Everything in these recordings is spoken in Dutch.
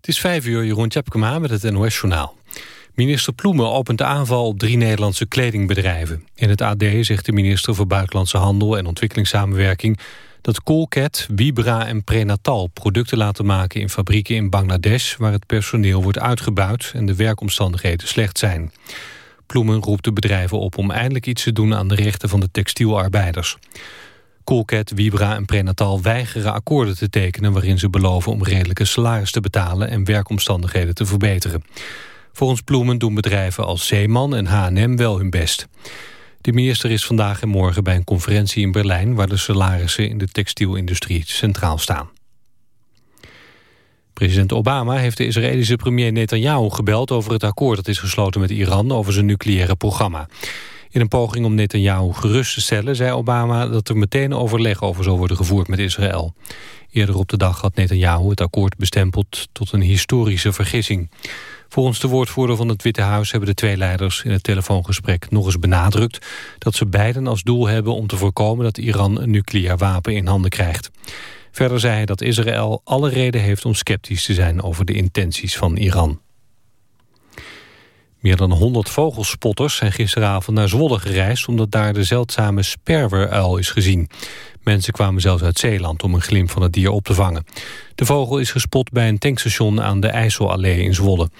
Het is vijf uur, Jeroen Tjepkema met het NOS-journaal. Minister Ploemen opent de aanval op drie Nederlandse kledingbedrijven. In het AD zegt de minister voor Buitenlandse Handel en Ontwikkelingssamenwerking... dat Colcat, Vibra en Prenatal producten laten maken in fabrieken in Bangladesh... waar het personeel wordt uitgebuit en de werkomstandigheden slecht zijn. Ploemen roept de bedrijven op om eindelijk iets te doen aan de rechten van de textielarbeiders. Colcat, Vibra en Prenatal weigeren akkoorden te tekenen... waarin ze beloven om redelijke salaris te betalen... en werkomstandigheden te verbeteren. Volgens Ploemen doen bedrijven als Zeeman en H&M wel hun best. De minister is vandaag en morgen bij een conferentie in Berlijn... waar de salarissen in de textielindustrie centraal staan. President Obama heeft de Israëlische premier Netanyahu gebeld... over het akkoord dat is gesloten met Iran over zijn nucleaire programma. In een poging om Netanyahu gerust te stellen zei Obama dat er meteen overleg over zal worden gevoerd met Israël. Eerder op de dag had Netanyahu het akkoord bestempeld tot een historische vergissing. Volgens de woordvoerder van het Witte Huis hebben de twee leiders in het telefoongesprek nog eens benadrukt dat ze beiden als doel hebben om te voorkomen dat Iran een nucleair wapen in handen krijgt. Verder zei hij dat Israël alle reden heeft om sceptisch te zijn over de intenties van Iran. Meer dan 100 vogelspotters zijn gisteravond naar Zwolle gereisd... omdat daar de zeldzame sperweruil is gezien. Mensen kwamen zelfs uit Zeeland om een glimp van het dier op te vangen. De vogel is gespot bij een tankstation aan de IJsselallee in Zwolle.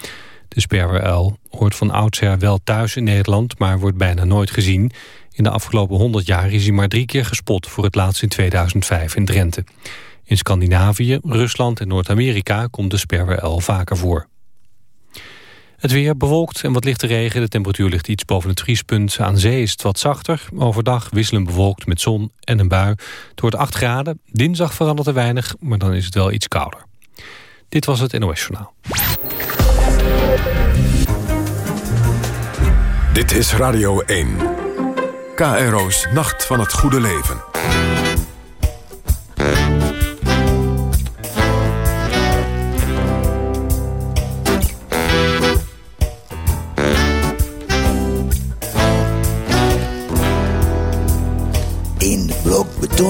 De sperweruil hoort van oudsher wel thuis in Nederland... maar wordt bijna nooit gezien. In de afgelopen 100 jaar is hij maar drie keer gespot... voor het laatst in 2005 in Drenthe. In Scandinavië, Rusland en Noord-Amerika komt de sperweruil vaker voor. Het weer bewolkt en wat lichte regen. De temperatuur ligt iets boven het vriespunt. Aan zee is het wat zachter. Overdag wisselen bewolkt met zon en een bui. Het wordt 8 graden. Dinsdag verandert er weinig, maar dan is het wel iets kouder. Dit was het NOS Journaal. Dit is Radio 1. KRO's Nacht van het Goede Leven.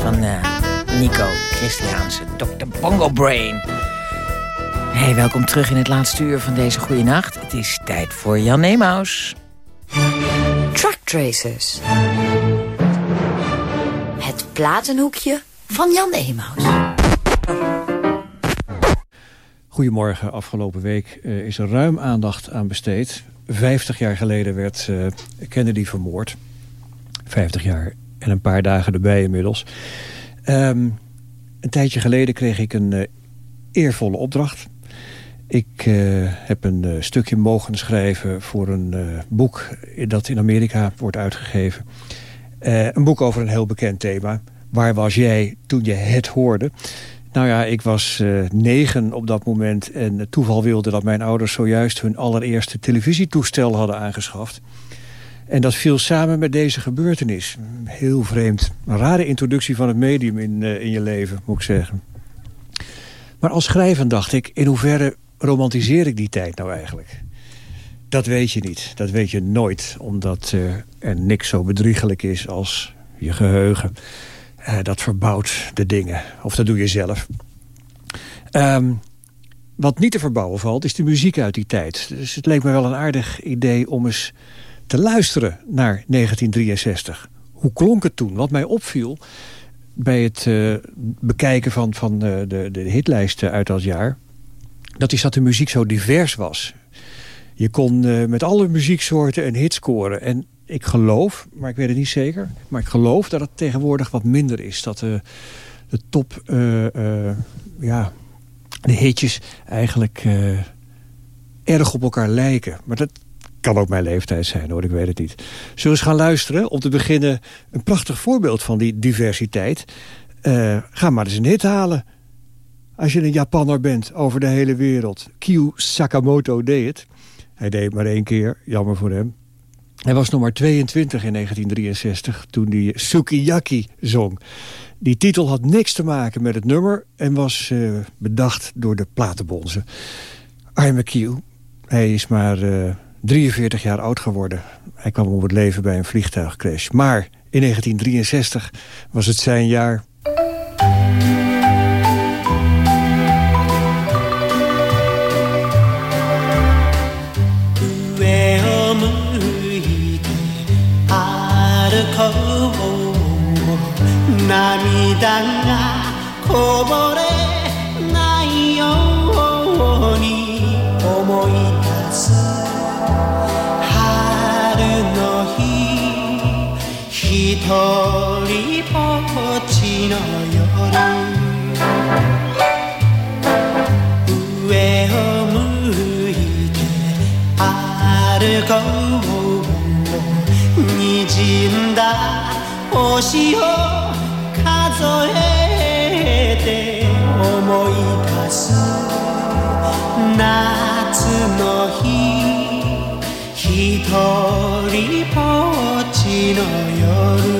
Van uh, Nico Christiaanse, Dr. Bongo Brain. Hey, welkom terug in het laatste uur van deze goede nacht. Het is tijd voor Jan Neemaus. Track Tracers. Het platenhoekje van Jan Neemaus. Goedemorgen. Afgelopen week uh, is er ruim aandacht aan besteed. Vijftig jaar geleden werd uh, Kennedy vermoord. Vijftig jaar en een paar dagen erbij inmiddels. Um, een tijdje geleden kreeg ik een uh, eervolle opdracht. Ik uh, heb een uh, stukje mogen schrijven voor een boek dat in Amerika wordt uitgegeven. een boek over een heel bekend thema. Waar was jij toen je het hoorde? Nou ja, ik was negen op dat moment en toeval wilde dat mijn ouders zojuist hun allereerste televisietoestel hadden aangeschaft. En dat viel samen met deze gebeurtenis. Heel vreemd. Een rare introductie van het medium in, uh, in je leven, moet ik zeggen. Maar als schrijver dacht ik, in hoeverre romantiseer ik die tijd nou eigenlijk? Dat weet je niet. Dat weet je nooit. Omdat uh, er niks zo bedriegelijk is als je geheugen. Uh, dat verbouwt de dingen. Of dat doe je zelf. Um, wat niet te verbouwen valt, is de muziek uit die tijd. Dus het leek me wel een aardig idee om eens te luisteren naar 1963. Hoe klonk het toen? Wat mij opviel, bij het uh, bekijken van, van uh, de, de hitlijsten uit dat jaar... dat is dat de muziek zo divers was. Je kon uh, met alle muzieksoorten een hit scoren. En ik geloof, maar ik weet het niet zeker... maar ik geloof dat het tegenwoordig wat minder is. Dat de, de top, ja, de hitjes eigenlijk erg op elkaar lijken. Maar dat kan ook mijn leeftijd zijn hoor, ik weet het niet. Zullen we eens gaan luisteren? Om te beginnen een prachtig voorbeeld van die diversiteit. Uh, ga maar eens een hit halen. Als je een Japanner bent over de hele wereld. Kyu Sakamoto deed het. Hij deed het maar één keer, jammer voor hem. Hij was nog maar 22 in 1963 toen hij Sukiyaki zong. Die titel had niks te maken met het nummer... en was uh, bedacht door de platenbonzen. I'm a Q. Hij is maar... Uh, 43 jaar oud geworden. Hij kwam om het leven bij een vliegtuigcrash. Maar in 1963 was het zijn jaar...「とりぼっちの夜上を向いて歩こうにじんだ星を数えて思い出す夏の日ひとりぼっちの夜。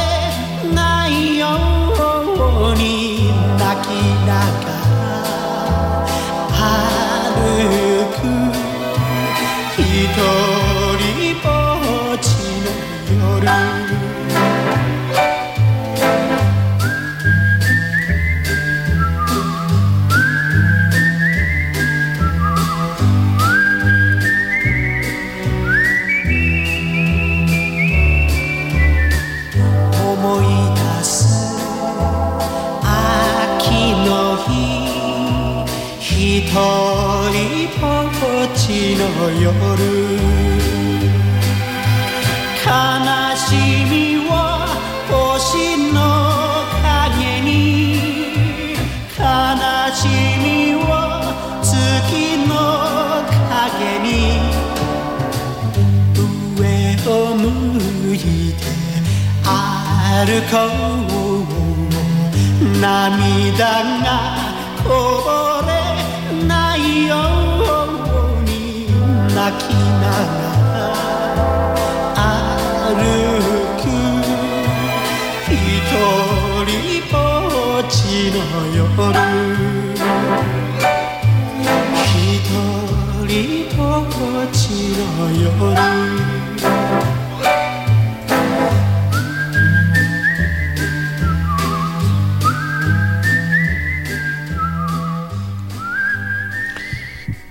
歩こう涙がこぼれないように泣きながら歩く一人ぼっちの夜。一人ぼっちの夜。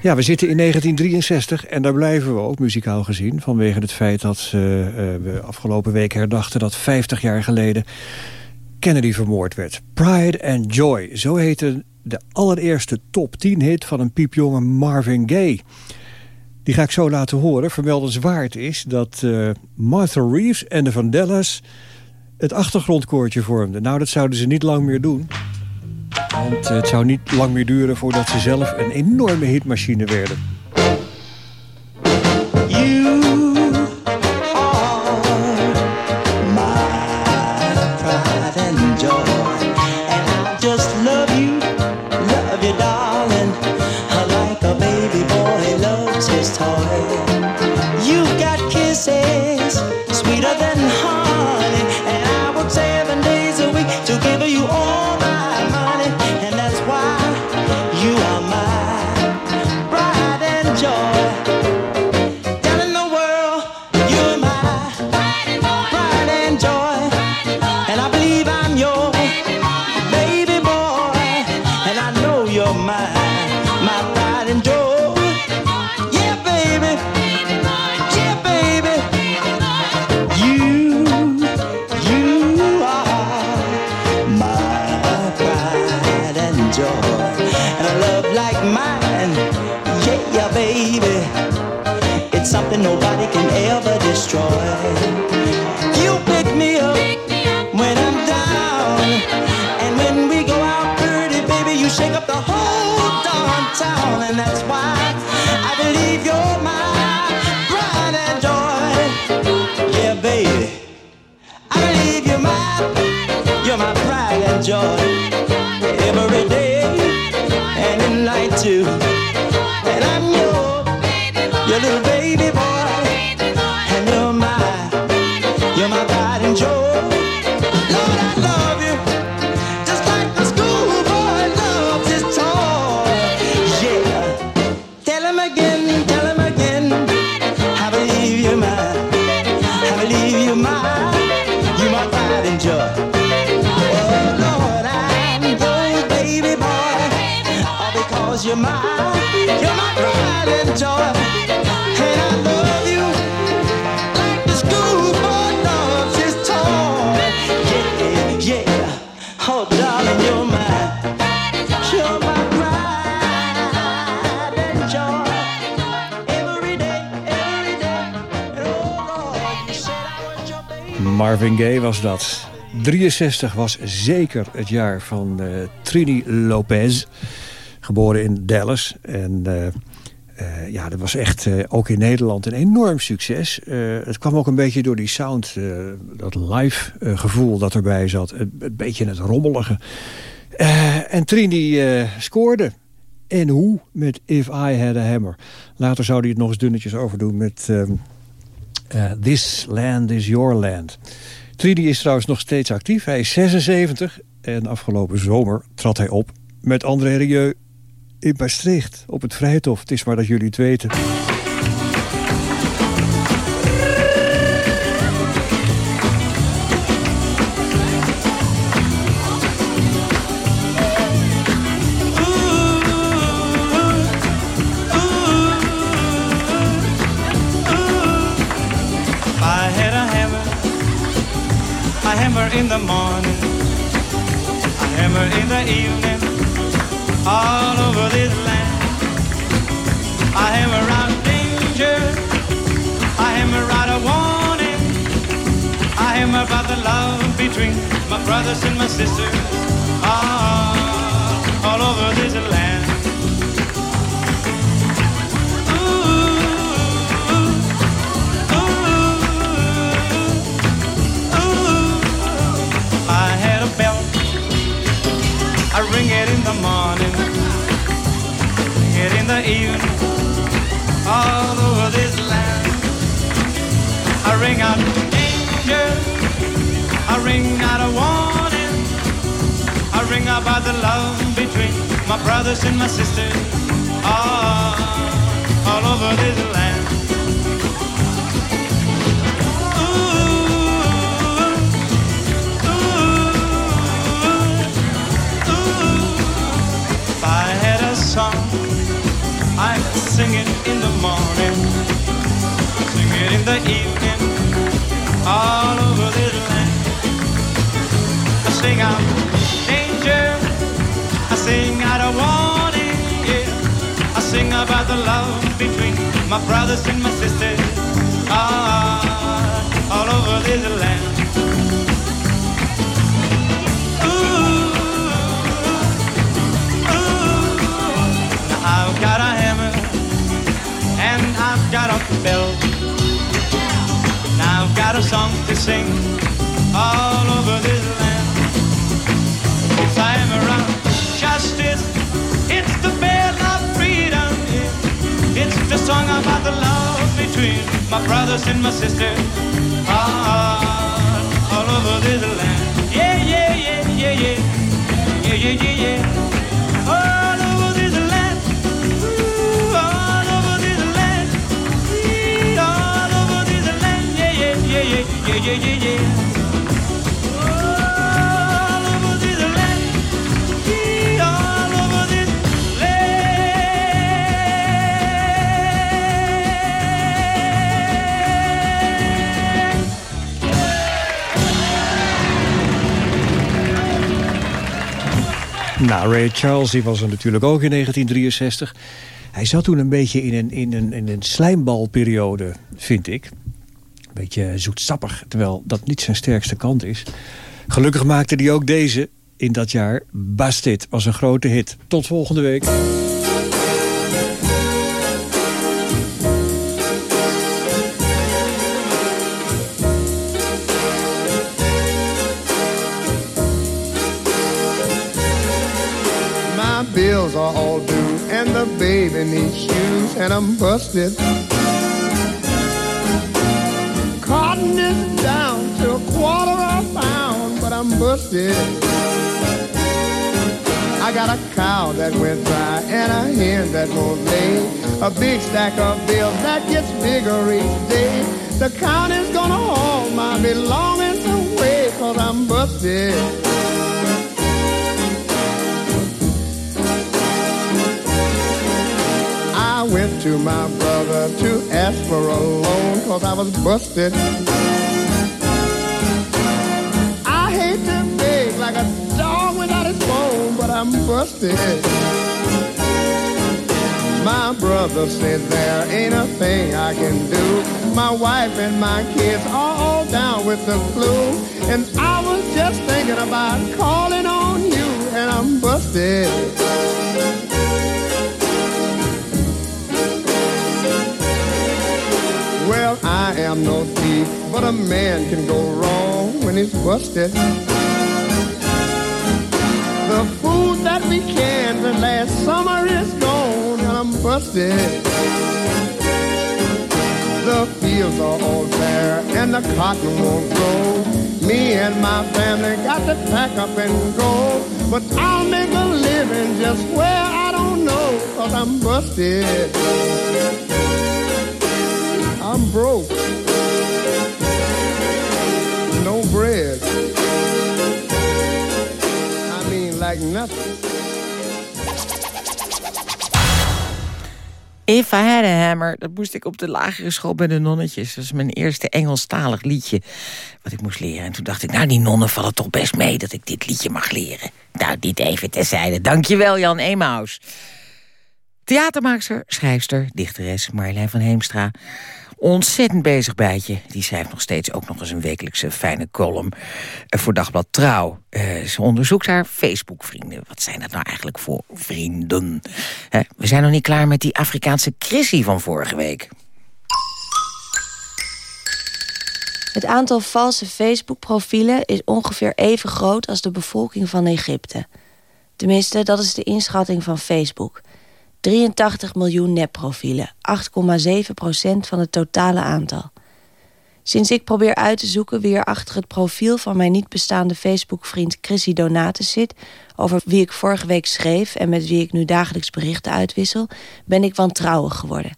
Ja, we zitten in 1963 en daar blijven we ook muzikaal gezien... vanwege het feit dat uh, we afgelopen week herdachten... dat 50 jaar geleden Kennedy vermoord werd. Pride and Joy, zo heette de allereerste top 10 hit... van een piepjonge Marvin Gaye. Die ga ik zo laten horen. Vermeldenswaard is dat uh, Martha Reeves en de Vandellas... het achtergrondkoortje vormden. Nou, dat zouden ze niet lang meer doen... Want het zou niet lang meer duren voordat ze zelf een enorme hitmachine werden. Because you're mine. You're my pride and joy. Marvin Gaye was dat. 63 was zeker het jaar van eh, Trini Lopez. Geboren in Dallas. En eh, eh, ja, dat was echt ook in Nederland een enorm succes. Het kwam ook een beetje door die sound, dat live gevoel dat erbij zat. Een, een beetje het rommelige. En Trini scoorde. En hoe? Met If I Had a Hammer. Later zou hij het nog eens dunnetjes overdoen met... eh, This Land is Your Land. Trini is trouwens nog steeds actief. Hij is 76 en afgelopen zomer trad hij op met André Rieu in Maastricht op het Vrijthof. Het is maar dat jullie het weten. In the morning, a hammer in the evening, all over this land. A hammer out danger, a hammer out a warning, a hammer about the love between my brothers and my sisters, all, evening, all over this land. I ring out danger, I ring out a warning, I ring about the love between my brothers and my sisters, all, all over this land. Sing it in the morning, sing it in the evening, all over this land. I sing out danger, I sing out a warning, yeah. I sing about the love between my brothers and my sisters, ah, all over this land. Bell. Now I've got a song to sing all over this land. It's a hammer of justice. It's the bell of freedom. It's the song about the love between my brothers and my sisters. Ah, all over this land. Yeah, yeah, yeah, yeah, yeah. Yeah, yeah, yeah, yeah. All Nou, Ray Charles die was er natuurlijk ook in 1963. Hij zat toen een beetje in een, in een, in een slijmbalperiode, vind ik. Een beetje zoetsappig, terwijl dat niet zijn sterkste kant is. Gelukkig maakte hij ook deze in dat jaar. Bastit was een grote hit. Tot volgende week. Bills are all due and the baby needs shoes and I'm busted. Cotton is down to a quarter of a pound, but I'm busted. I got a cow that went dry and a hen that won't lay. A big stack of bills that gets bigger each day. The county's gonna haul my belongings away cause I'm busted. To my brother to ask for a loan cause I was busted. I hate to beg like a dog without his bone, but I'm busted. My brother said there ain't a thing I can do. My wife and my kids are all down with the flu. And I was just thinking about calling on you, and I'm busted. I am no thief, but a man can go wrong when he's busted. The food that we canned last summer is gone, and I'm busted. The fields are all bare, and the cotton won't grow. Me and my family got to pack up and go. But I'll make a living just where I don't know, cause I'm busted. I'm broke. No bread. I mean, like nothing. If I Had a Hammer, dat moest ik op de lagere school bij de nonnetjes. Dat is mijn eerste Engelstalig liedje wat ik moest leren. En toen dacht ik, nou die nonnen vallen toch best mee dat ik dit liedje mag leren. Nou, dit even terzijde. Dankjewel Jan Emaus. Theatermaakster, schrijfster, dichteres Marjolein van Heemstra. Ontzettend bezig bijtje. Die schrijft nog steeds ook nog eens een wekelijkse fijne column eh, voor Dagblad Trouw. Eh, ze onderzoekt haar Facebook-vrienden. Wat zijn dat nou eigenlijk voor vrienden? We zijn nog niet klaar met die Afrikaanse crisis van vorige week. Het aantal valse Facebook-profielen is ongeveer even groot als de bevolking van Egypte. Tenminste, dat is de inschatting van Facebook. 83 miljoen nepprofielen, 8,7 procent van het totale aantal. Sinds ik probeer uit te zoeken wie er achter het profiel van mijn niet bestaande Facebook-vriend Chrissy Donatus zit, over wie ik vorige week schreef en met wie ik nu dagelijks berichten uitwissel, ben ik wantrouwig geworden.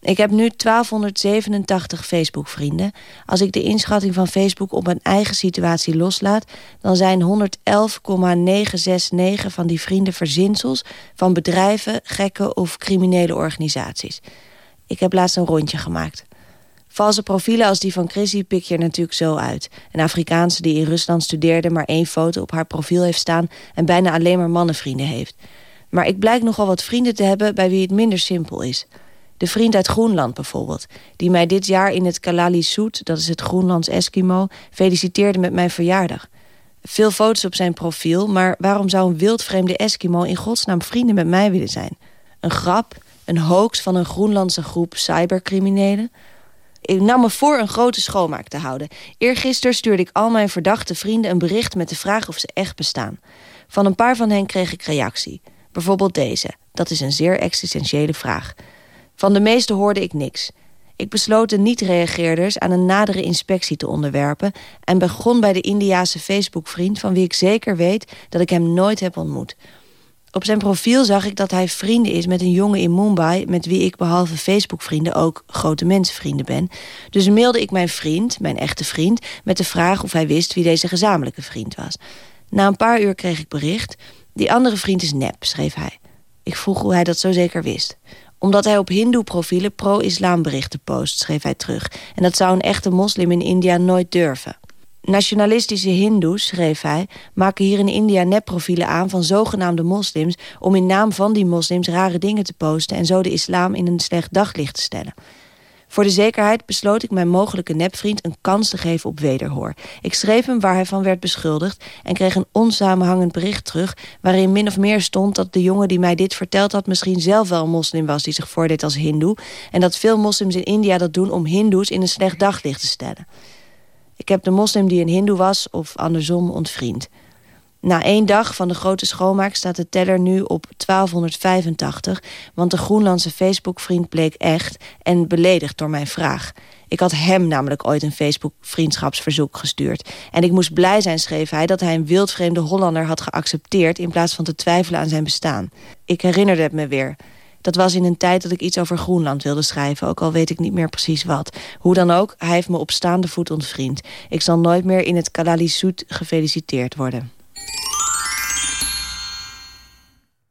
Ik heb nu 1287 Facebook-vrienden. Als ik de inschatting van Facebook op mijn eigen situatie loslaat... dan zijn 111,969 van die vrienden verzinsels... van bedrijven, gekken of criminele organisaties. Ik heb laatst een rondje gemaakt. Valse profielen als die van Chrissy pik je er natuurlijk zo uit. Een Afrikaanse die in Rusland studeerde... maar één foto op haar profiel heeft staan... en bijna alleen maar mannenvrienden heeft. Maar ik blijk nogal wat vrienden te hebben... bij wie het minder simpel is... De vriend uit Groenland bijvoorbeeld, die mij dit jaar in het Kalali Soet, dat is het Groenlands Eskimo, feliciteerde met mijn verjaardag. Veel foto's op zijn profiel, maar waarom zou een wildvreemde Eskimo in godsnaam vrienden met mij willen zijn? Een grap, een hoax van een Groenlandse groep cybercriminelen? Ik nam me voor een grote schoonmaak te houden. Eergisteren stuurde ik al mijn verdachte vrienden een bericht met de vraag of ze echt bestaan. Van een paar van hen kreeg ik reactie. Bijvoorbeeld deze. Dat is een zeer existentiële vraag. Van de meeste hoorde ik niks. Ik besloot de niet-reageerders aan een nadere inspectie te onderwerpen... en begon bij de Indiase Facebook-vriend... van wie ik zeker weet dat ik hem nooit heb ontmoet. Op zijn profiel zag ik dat hij vrienden is met een jongen in Mumbai... met wie ik behalve Facebook-vrienden ook grote mensenvrienden ben. Dus mailde ik mijn vriend, mijn echte vriend... met de vraag of hij wist wie deze gezamenlijke vriend was. Na een paar uur kreeg ik bericht... die andere vriend is nep, schreef hij. Ik vroeg hoe hij dat zo zeker wist omdat hij op hindoe-profielen pro-islam berichten post, schreef hij terug. En dat zou een echte moslim in India nooit durven. Nationalistische hindoes, schreef hij, maken hier in India nepprofielen aan van zogenaamde moslims... om in naam van die moslims rare dingen te posten... en zo de islam in een slecht daglicht te stellen. Voor de zekerheid besloot ik mijn mogelijke nepvriend een kans te geven op wederhoor. Ik schreef hem waar hij van werd beschuldigd en kreeg een onsamenhangend bericht terug... waarin min of meer stond dat de jongen die mij dit verteld had... misschien zelf wel een moslim was die zich voordeed als hindoe... en dat veel moslims in India dat doen om hindoes in een slecht daglicht te stellen. Ik heb de moslim die een hindoe was of andersom ontvriend. Na één dag van de grote schoonmaak staat de teller nu op 1285... want de Groenlandse Facebook-vriend bleek echt en beledigd door mijn vraag. Ik had hem namelijk ooit een Facebook-vriendschapsverzoek gestuurd. En ik moest blij zijn, schreef hij, dat hij een wildvreemde Hollander had geaccepteerd... in plaats van te twijfelen aan zijn bestaan. Ik herinnerde het me weer... Dat was in een tijd dat ik iets over Groenland wilde schrijven... ook al weet ik niet meer precies wat. Hoe dan ook, hij heeft me op staande voet ontvriend. Ik zal nooit meer in het Kalalisut gefeliciteerd worden.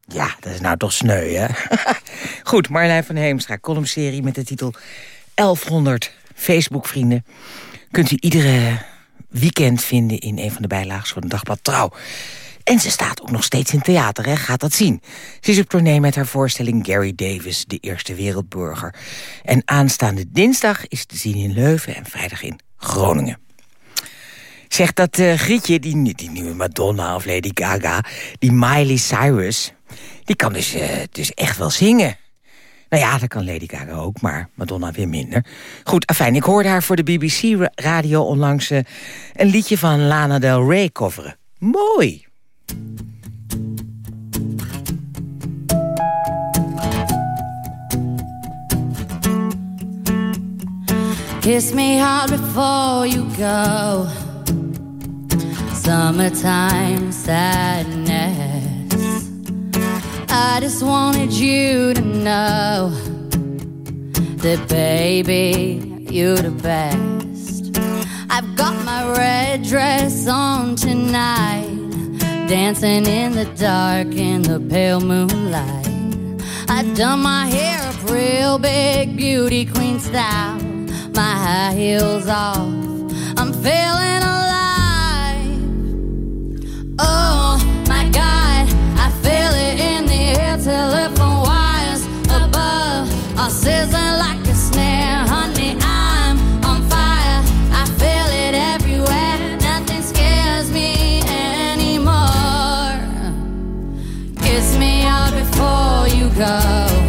Ja, dat is nou toch sneu, hè? Goed, Marlijn van Heemstra, columnserie met de titel 1100 Facebook-vrienden. Kunt u iedere weekend vinden in een van de bijlagen van het Dagblad Trouw. En ze staat ook nog steeds in theater, hè? gaat dat zien. Ze is op tournee met haar voorstelling Gary Davis, de Eerste Wereldburger. En aanstaande dinsdag is te zien in Leuven en vrijdag in Groningen. Zegt dat uh, Grietje, die, die nieuwe Madonna of Lady Gaga... die Miley Cyrus, die kan dus, uh, dus echt wel zingen. Nou ja, dat kan Lady Gaga ook, maar Madonna weer minder. Goed, afijn, ik hoorde haar voor de BBC-radio onlangs... Uh, een liedje van Lana Del Rey coveren. Mooi! Kiss me hard before you go. Summertime sadness. I just wanted you to know that, baby, you're the best. I've got my red dress on tonight, dancing in the dark in the pale moonlight. I've done my hair up real big, beauty queen style my high heels off. I'm feeling alive. Oh Telephone wires above are sizzling like a snare. Honey, I'm on fire. I feel it everywhere. Nothing scares me anymore. Kiss me out before you go.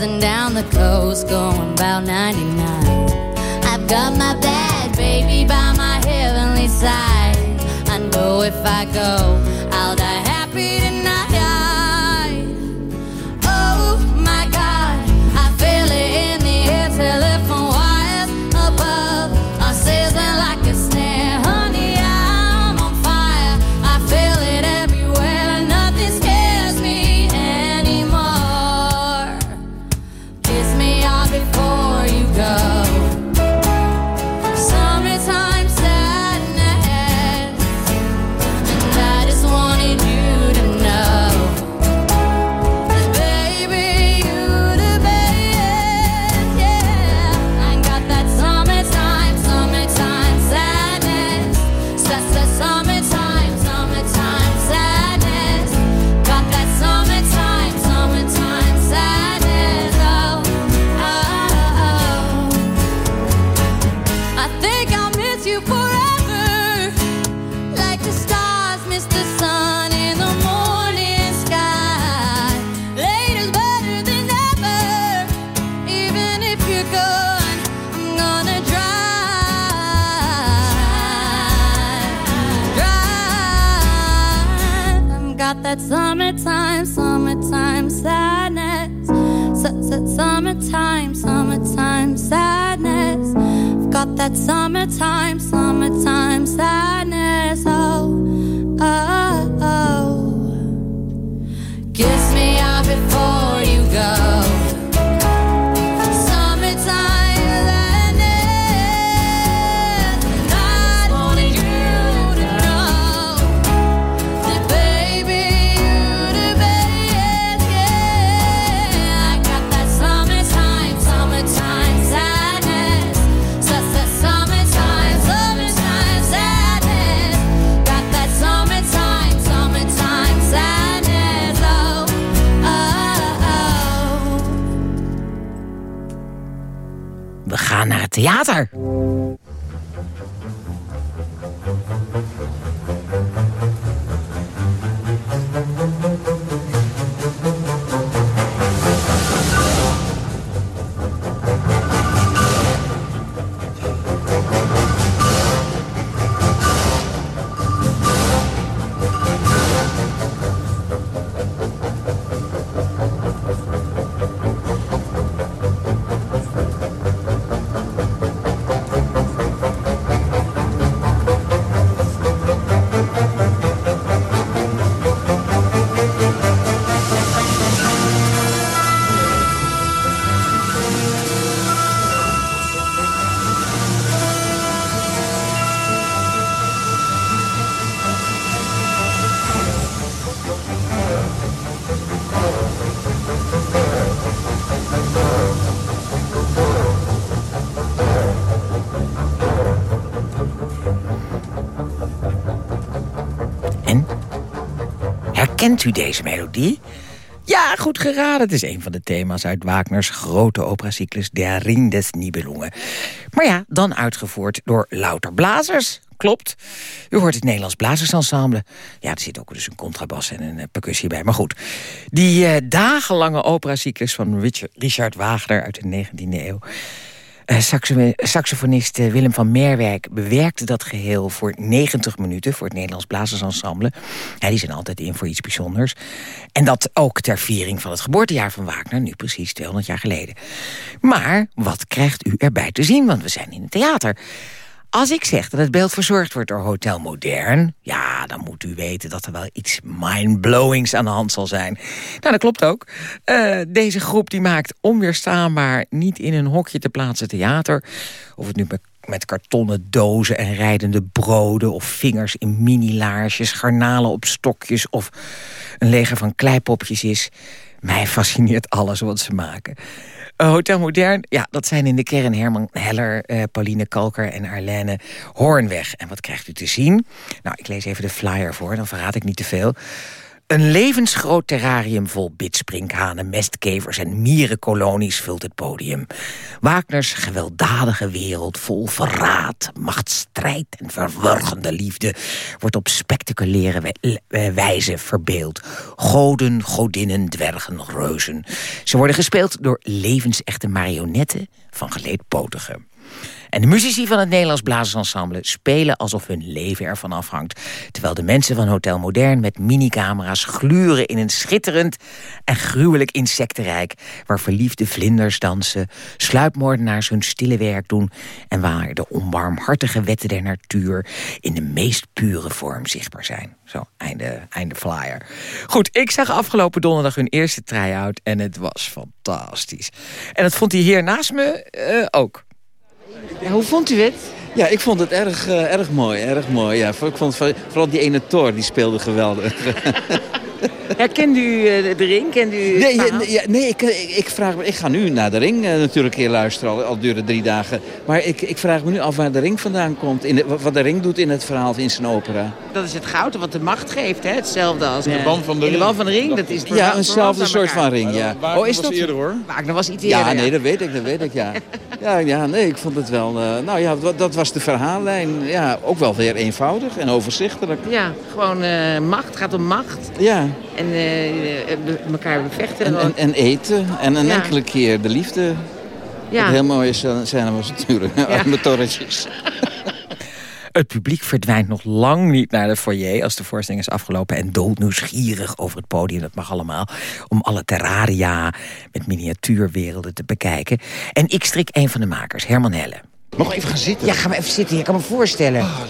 Cruising down the coast, going about 99. I've got my bad baby by my heavenly side. I know if I go, I'll die happy Herkent u deze melodie? Ja, goed geraden. Het is een van de thema's uit Wagners grote operacyclus Der Ring des Nibelungen. Maar ja, dan uitgevoerd door louter blazers. Klopt. U hoort het Nederlands Blazersensemble. Ja, er zit ook dus een contrabas en een eh, percussie bij. Maar goed, die eh, dagenlange operacyclus van Richard Wagner uit de 19e eeuw... Eh, saxo- saxofonist eh, Willem van Merwijk bewerkte dat geheel voor 90 minuten... voor het Nederlands Blazersensemble. Ja, die zijn altijd in voor iets bijzonders. En dat ook ter viering van het geboortejaar van Wagner... nu precies 200 jaar geleden. Maar wat krijgt u erbij te zien? Want we zijn in het theater. Als ik zeg dat het beeld verzorgd wordt door Hotel Modern... ja, dan moet u weten dat er wel iets mindblowings aan de hand zal zijn. Nou, dat klopt ook. Eh, deze groep die maakt onweerstaanbaar niet in een hokje te plaatsen theater. Of het nu met, met kartonnen dozen en rijdende broden... of vingers in mini-laarsjes, garnalen op stokjes... of een leger van kleipopjes is... Mij fascineert alles wat ze maken. Eh, Hotel Modern, ja, dat zijn in de kern Herman Heller, eh, Pauline Kalker en Arlene Hoornweg. En wat krijgt u te zien? Nou, ik lees even de flyer voor, dan verraad ik niet te veel. Een levensgroot terrarium vol bitsprinkhanen, mestkevers en mierenkolonies vult het podium. Wagners gewelddadige wereld vol verraad, machtsstrijd en verworgende liefde... wordt op spectaculaire eh, wijze verbeeld. Goden, godinnen, dwergen, reuzen. Ze worden gespeeld door levensechte marionetten van geleedpotigen. En de muzici van het Nederlands Blazersensemble spelen alsof hun leven ervan afhangt. Terwijl de mensen van Hotel Modern met minicamera's gluren in een schitterend en gruwelijk insectenrijk. Waar verliefde vlinders dansen, sluipmoordenaars hun stille werk doen. En waar de onbarmhartige wetten der natuur in de meest pure vorm zichtbaar zijn. Zo, einde, einde flyer. Goed, ik zag afgelopen donderdag hun eerste try-out en het was fantastisch. En dat vond die heer naast me eh, ook. Hoe vond u het? Ja, ik vond het erg, eh, erg mooi, erg mooi. Ja. Ik vond vooral- vooral die ene Thor, die speelde geweldig. Herkent u eh, de ring? Kent u Nee, ja, nee, ja, nee ik, ik, ik vraag me, ik ga nu naar de ring eh, natuurlijk een keer luisteren, al, al duurde drie dagen. Maar ik, ik vraag me nu af waar de ring vandaan komt. In de, wat de ring doet in het verhaal in zijn opera. Dat is het goud wat de macht geeft, hè? Hetzelfde als De band van de in de ring. band van de ring. Dat is Ja, eenzelfde soort van ring, ja. Oh, is dat eerder hoor? Wagner was iets eerder. Ja, nee, dat weet ik, dat weet ik, ja. Ja, ja nee, ik vond het wel... eh, nou ja, dat, was de verhaallijn. Ja, ook wel weer eenvoudig en overzichtelijk. Ja, gewoon eh, macht. Het gaat om macht. Ja, En eh, eh, elkaar bevechten. en, en, en eten. En een Ja. enkele keer de liefde. Ja. Wat heel mooie scène was natuurlijk. Ja. Met torretjes. Het publiek verdwijnt nog lang niet naar de foyer als de voorstelling is afgelopen... en doodnieuwsgierig over het podium, dat mag allemaal... om alle terraria met miniatuurwerelden te bekijken. En ik strik een van de makers, Herman Helle. Mag ik even gaan zitten? Ja, ga maar even zitten. Ik kan me voorstellen. Oh,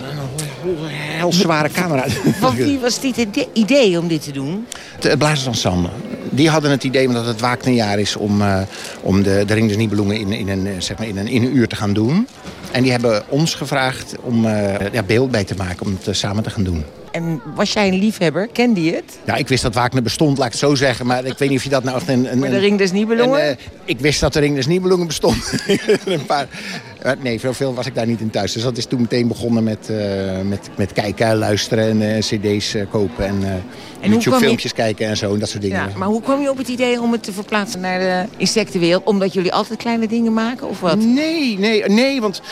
een heel zware camera. Van wie was dit het idee om dit te doen? Het Blazersensemble. Die hadden het idee, omdat het Wagnerjaar is... om, uh, om de, de Ring des Nibelungen in, in, een, zeg maar in, een, in een uur te gaan doen. En die hebben ons gevraagd om uh, ja, beeld bij te maken, om het uh, samen te gaan doen. En was jij een liefhebber? Kende je het? Ja, ik wist dat Wagner bestond, laat ik het zo zeggen. Maar ik weet niet of je dat nou echt een... een maar de Ring des Nibelungen? Uh, ik wist dat de Ring des Nibelungen bestond. een paar... Uh, nee, veel, veel was ik daar niet in thuis. Dus dat is toen meteen begonnen met, uh, met, met kijken, luisteren en cd's kopen. En, en YouTube-filmpjes je... kijken en zo en dat soort dingen. Ja, maar hoe kwam je op het idee om het te verplaatsen naar de insectenwereld? Omdat jullie altijd kleine dingen maken of wat? Nee, nee, nee, want...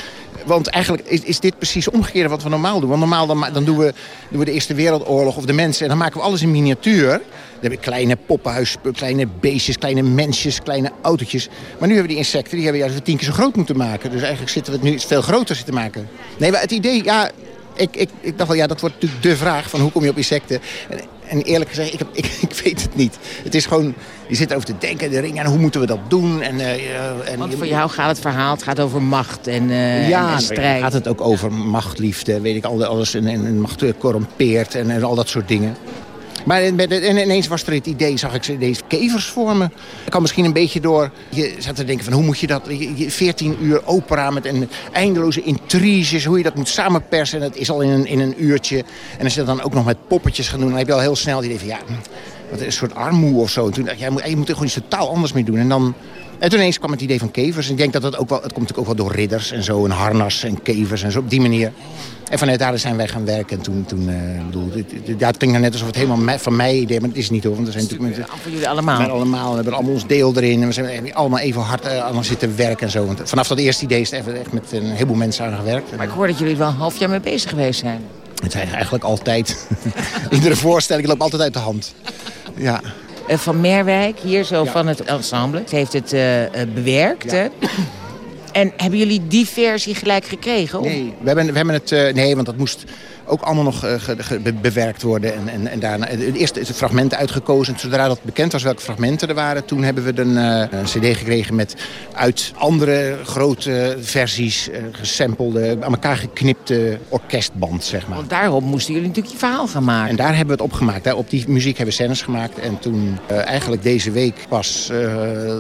Want eigenlijk is, is, dit precies omgekeerd wat we normaal doen. Want normaal dan, dan doen, we, doen we de Eerste Wereldoorlog of de mensen... en dan maken we alles in miniatuur. Dan hebben we kleine poppenhuis, kleine beestjes, kleine mensjes, kleine autootjes. Maar nu hebben we die insecten, die hebben we juist tien keer zo groot moeten maken. Dus eigenlijk zitten we het nu veel groter zitten maken. Nee, maar het idee, ja... Ik, ik, ik dacht wel, ja, dat wordt natuurlijk de vraag van hoe kom je op insecten. En, en eerlijk gezegd, ik, heb, ik, ik, weet het niet. Het is gewoon, je zit erover te denken, de ring, en hoe moeten we dat doen? En, uh, en, Want voor jou gaat het verhaal, het gaat over macht en, uh, ja, en strijd. gaat het ook over machtliefde, weet ik, alles. En, en macht corrompeert en, en al dat soort dingen. Maar en ineens was er het idee, zag ik deze kevers me. Ik kan misschien een beetje door, je zat te denken van hoe moet je dat, 14 uur opera met een eindeloze intriges, hoe je dat moet samenpersen. En dat is al in een, in een uurtje. En als je dat dan ook nog met poppetjes gaan doen, dan heb je al heel snel het idee van ja, wat een soort armoe of zo. En toen dacht ik, ja, je moet er gewoon iets totaal anders mee doen. En dan... En toen ineens kwam het idee van kevers. En ik denk dat het ook wel, het komt natuurlijk ook wel door ridders en zo. Een harnas en kevers en zo op die manier. En vanuit daar zijn wij gaan werken. En toen, toen uh, bedoel, ja, het klinkt net alsof het helemaal van mij idee, maar het is niet hoor. Want er zijn natuurlijk mensen, van jullie allemaal. We allemaal. We hebben allemaal ons deel erin. En we zijn allemaal even hard uh, aan zitten werken en zo. Want vanaf dat eerste idee is het echt met een heleboel mensen aan gewerkt. Maar ik hoor dat jullie er wel een half jaar mee bezig geweest zijn. Het zijn eigenlijk altijd. Iedere voorstelling loopt altijd uit de hand. Ja. Uh, van Merwijk, hier zo van het ensemble. Ze heeft het bewerkt. Ja. En hebben jullie die versie gelijk gekregen? Of? Nee, we hebben, we hebben het... Nee, want dat moest ook allemaal nog uh, be, bewerkt worden. En, en, en daarna, eerst is het fragmenten uitgekozen. Zodra dat bekend was welke fragmenten er waren... toen hebben we een, uh, een cd gekregen met uit andere grote versies... Uh, gesampelde, aan elkaar geknipte orkestband, zeg maar. Want daarop moesten jullie natuurlijk je verhaal gaan maken. En daar hebben we het op gemaakt. Daar, op die muziek hebben we scènes gemaakt. En toen eigenlijk deze week pas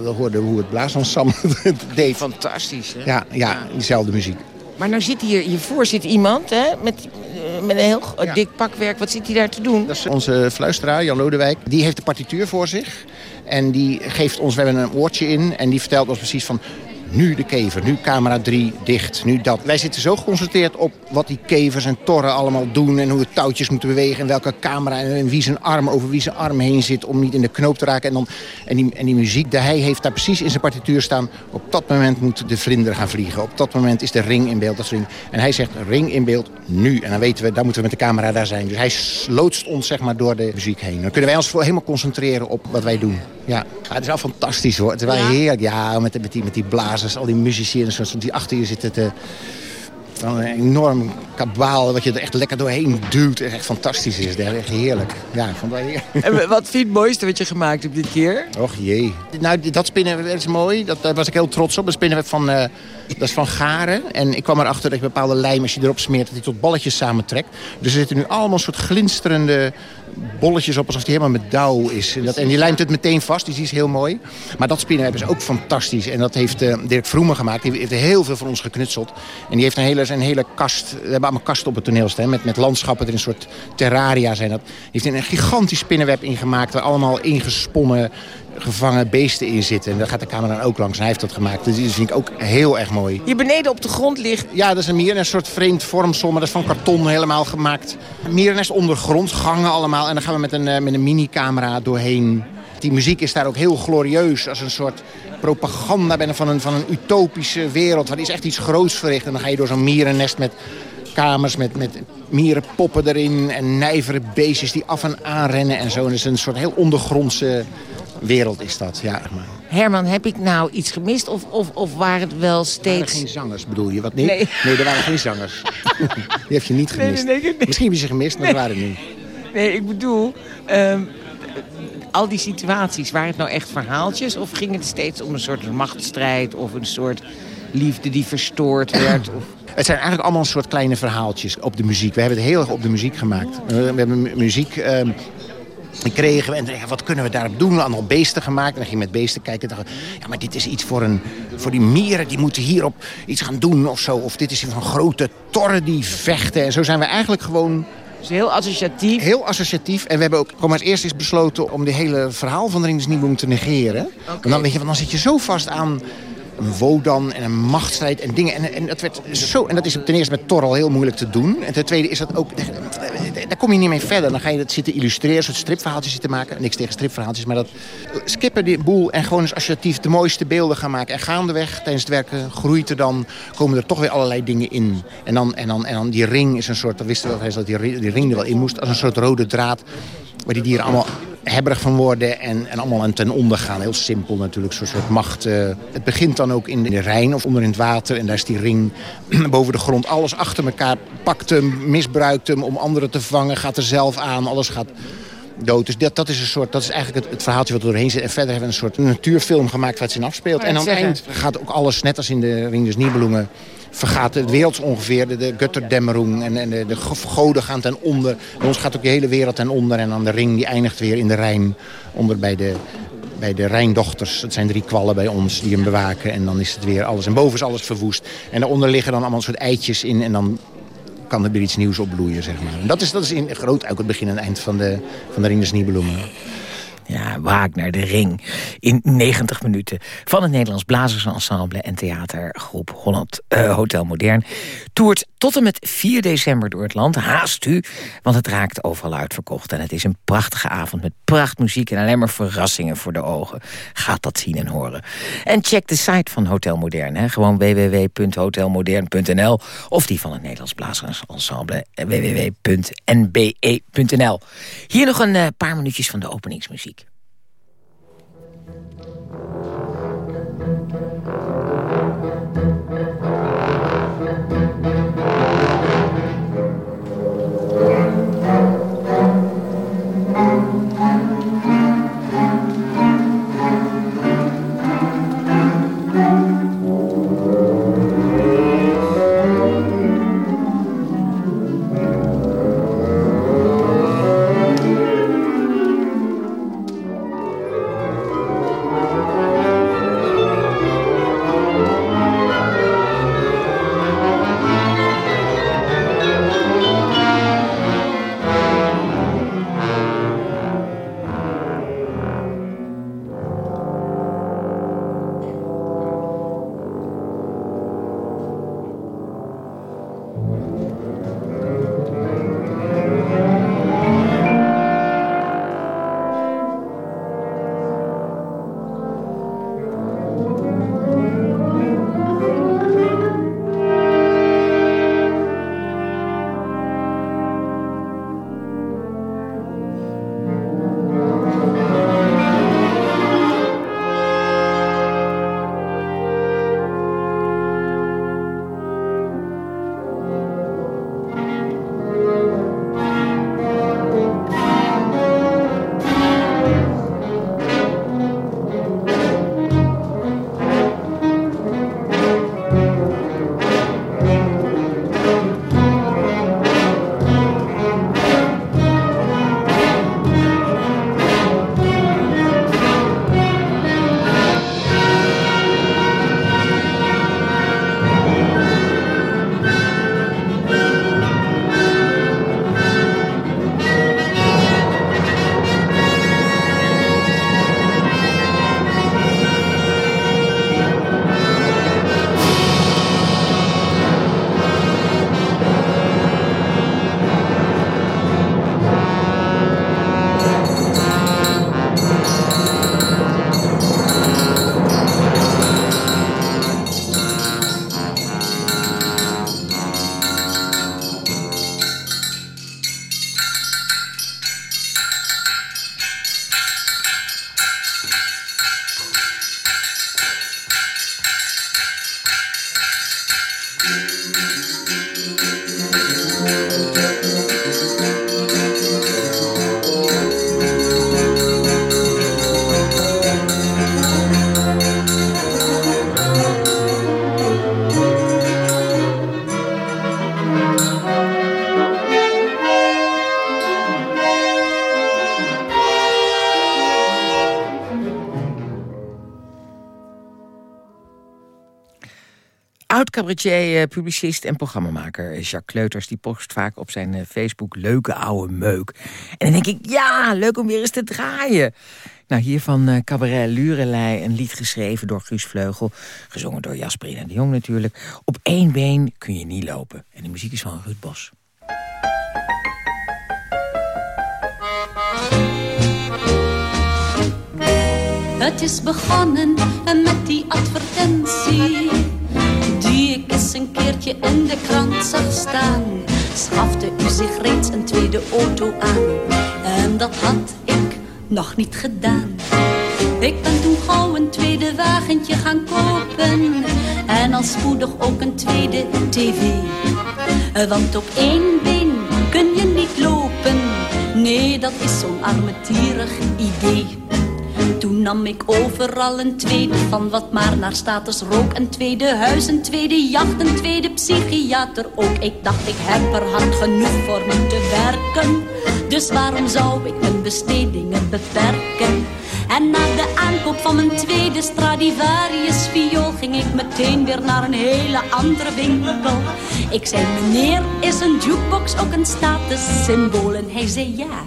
hoorden we hoe het blaasensemble deed. Fantastisch, hè? Ja, ja, diezelfde muziek. Maar nou zit hier, hiervoor zit iemand hè, met, met een heel ja. dik pakwerk. Wat zit hij daar te doen? Dat is onze fluisteraar, Jan Lodewijk. Die heeft de partituur voor zich. En die geeft ons, we hebben een oortje in. En die vertelt ons precies van, nu de kever, nu camera 3 dicht, nu dat. Wij zitten zo geconcentreerd op wat die kevers en torren allemaal doen... en hoe het touwtjes moeten bewegen en welke camera... en wie zijn arm over wie zijn arm heen zit om niet in de knoop te raken. En, dan, en, die, en die muziek, de, hij heeft daar precies in zijn partituur staan... op dat moment moet de vlinder gaan vliegen. Op dat moment is de ring in beeld. Dat ring. En hij zegt ring in beeld nu. En dan weten we, daar moeten we met de camera daar zijn. Dus hij loodst ons zeg maar door de muziek heen. Dan kunnen wij ons helemaal concentreren op wat wij doen. Ja, ja het is wel fantastisch hoor. Het is wel ja. heerlijk. Ja, met, met, die, met die blazers, al die muzici en zo, die achter je zitten te... Een enorm kabaal wat je er echt lekker doorheen duwt. Echt fantastisch is. Echt heerlijk. Ja, ik vond dat heerlijk. En wat vind je het mooiste wat je gemaakt hebt dit keer? Och jee. Nou, dat spinnenweb is mooi. Dat, daar was ik heel trots op. Dat spinnenweb van, uh, dat is van garen. En ik kwam erachter dat je bepaalde lijm, als je erop smeert, dat die tot balletjes samentrekt. Dus er zitten nu allemaal soort glinsterende bolletjes op alsof die helemaal met dauw is. En, dat, en die lijmt het meteen vast, dus die is heel mooi. Maar dat spinnenweb is ook fantastisch. En dat heeft uh, Dirk Vroemen gemaakt. Die heeft heel veel van ons geknutseld. En die heeft een hele, een hele kast, we hebben allemaal kasten op het toneel staan, met, met landschappen die een soort terraria zijn. Dat heeft een gigantisch spinnenweb ingemaakt, waar allemaal ingesponnen gevangen beesten in zitten. En daar gaat de camera dan ook langs. En hij heeft dat gemaakt. Dus dat vind ik ook heel erg mooi. Hier beneden op de grond ligt... Ja, dat is een mier. Een soort vreemd vormsel. Maar dat is van karton helemaal gemaakt. Mierennest ondergrond. Gangen allemaal. En dan gaan we met een, met een mini-camera doorheen. Die muziek is daar ook heel glorieus. Als een soort propaganda van een, van een utopische wereld. Waar is echt iets groots verricht. En dan ga je door zo'n mierennest met kamers met, met mierenpoppen erin en nijvere beestjes die af en aan rennen en zo. En het is een soort heel ondergrondse wereld is dat, ja. Herman, heb ik nou iets gemist of, of, of waren het wel er waren steeds... geen zangers, bedoel je? Wat niet? Nee. Nee, er waren geen zangers. Die heb je niet gemist. nee, nee, nee. Misschien heb je ze gemist, maar Nee. dat waren het niet. Nee, ik bedoel, ehm, al die situaties, waren het nou echt verhaaltjes? Of ging het steeds om een soort machtsstrijd of een soort liefde die verstoord werd? Of... Het zijn eigenlijk allemaal een soort kleine verhaaltjes op de muziek. We hebben het heel erg op de muziek gemaakt. We hebben mu- muziek ehm, gekregen en dachten, ja, wat kunnen we daarop doen? We hadden al beesten gemaakt en dan ging je met beesten kijken. En dacht, ja, maar dit is iets voor, een, voor die mieren, die moeten hierop iets gaan doen of zo. Of dit is van grote torren die vechten. En zo zijn we eigenlijk gewoon... Dus heel associatief. Heel associatief. En we hebben ook gewoon als eerst eens besloten om de hele verhaal van de Ring des Nibelungen te negeren. Want dan, weet je, want dan zit je zo vast aan een wodan en een machtsstrijd en dingen. En, en, dat werd zo, en dat is ten eerste met Thor al heel moeilijk te doen. En ten tweede is dat ook... Daar kom je niet mee verder. Dan ga je dat zitten illustreren, soort stripverhaaltjes zitten maken. Niks tegen stripverhaaltjes, maar dat... Skippen die boel en gewoon eens associatief de mooiste beelden gaan maken. En gaandeweg, tijdens het werken, groeit er dan... komen er toch weer allerlei dingen in. En dan, en dan, en dan die ring is een soort... Dat wisten we wel eens dat die, die ring er wel in moest. Als een soort rode draad waar die dieren allemaal hebberig van worden en, en allemaal aan ten onder gaan. Heel simpel natuurlijk, zo'n soort macht. eh. het begint dan ook in de Rijn of onder in het water. En daar is die ring boven de grond. Alles achter elkaar pakt hem, misbruikt hem om anderen te vangen. Gaat er zelf aan, alles gaat dood. Dus dat, dat is een soort, dat is eigenlijk het, het verhaaltje wat er doorheen zit. En verder hebben we een soort natuurfilm gemaakt waar het zich afspeelt. En aan het eind gaat ook alles, net als in de Ring des Nibelungen... vergaat de wereld ongeveer, de, de Götterdämmerung en, en de, de goden gaan ten onder. Bij ons gaat ook de hele wereld ten onder en dan de ring die eindigt weer in de Rijn. Onder bij de, bij de Rijndochters. Het zijn drie kwallen bij ons die hem bewaken en dan is het weer alles. En boven is alles verwoest. En daaronder liggen dan allemaal soort eitjes in en dan kan er weer iets nieuws opbloeien, zeg maar. Dat is, dat is in groot ook het begin en eind van de, van de Ring des. Ja, Wagner, de Ring. In 90 minuten van het Nederlands Blazersensemble en theatergroep Holland eh, Hotel Modern. Toert tot en met 4 december door het land. Haast u, want het raakt overal uitverkocht. En het is een prachtige avond met prachtmuziek en alleen maar verrassingen voor de ogen. Gaat dat zien en horen. En check de site van Hotel Modern. Hè. Gewoon www.hotelmodern.nl of die van het Nederlands Blazersensemble eh, www.nbe.nl. Hier nog een eh, paar minuutjes van de openingsmuziek. Oud-cabaretier, eh, publicist en programmamaker Jacques Kleuters... die post vaak op zijn eh, Facebook leuke oude meuk. En dan denk ik, ja, leuk om weer eens te draaien. Nou, hier van Cabaret Lurelei, een lied geschreven door Guus Vleugel... gezongen door Jasperina de Jong natuurlijk. Op één been kun je niet lopen. En de muziek is van Ruud Bos. Het is begonnen met die advertentie eens een keertje in de krant zag staan Schafte u zich reeds een tweede auto aan. En dat had ik nog niet gedaan. Ik ben toen gauw een tweede wagentje gaan kopen En al spoedig ook een tweede tv Want op één been kun je niet lopen Nee, dat is zo'n armetierig idee toen nam ik overal een tweede van wat maar naar status rook. Een tweede huis, een tweede jacht, een tweede psychiater ook. Ik dacht ik heb er hard genoeg voor moeten werken. Dus waarom zou ik mijn bestedingen beperken? En na de aankoop van mijn tweede Stradivarius viool ging ik meteen weer naar een hele andere winkel. Ik zei meneer, is een jukebox ook een statussymbool? En hij zei ja.